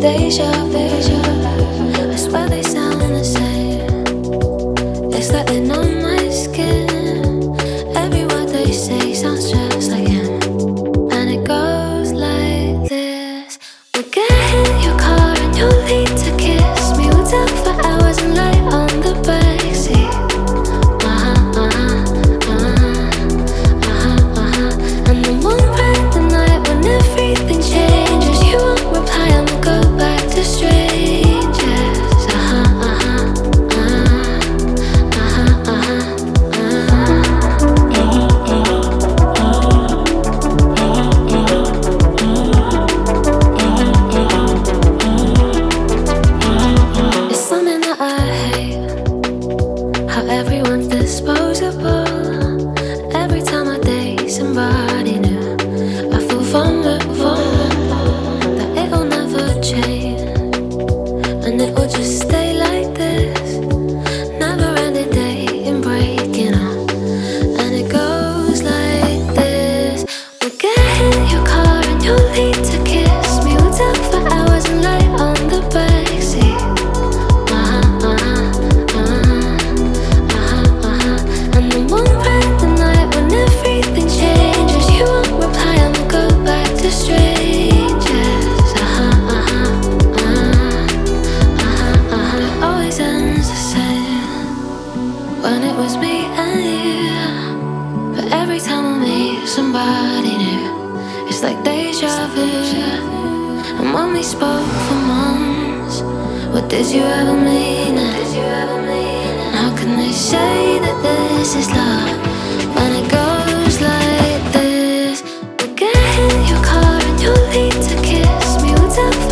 deja vu disposable. Every time I date somebody new, I feel vulnerable. when it was me and you. But every time I meet somebody new, it's like deja vu. And when we spoke for months, what did you ever mean? And how can they say that this is love when it goes like this? We'll get in your car and you lead to kiss me. What's up?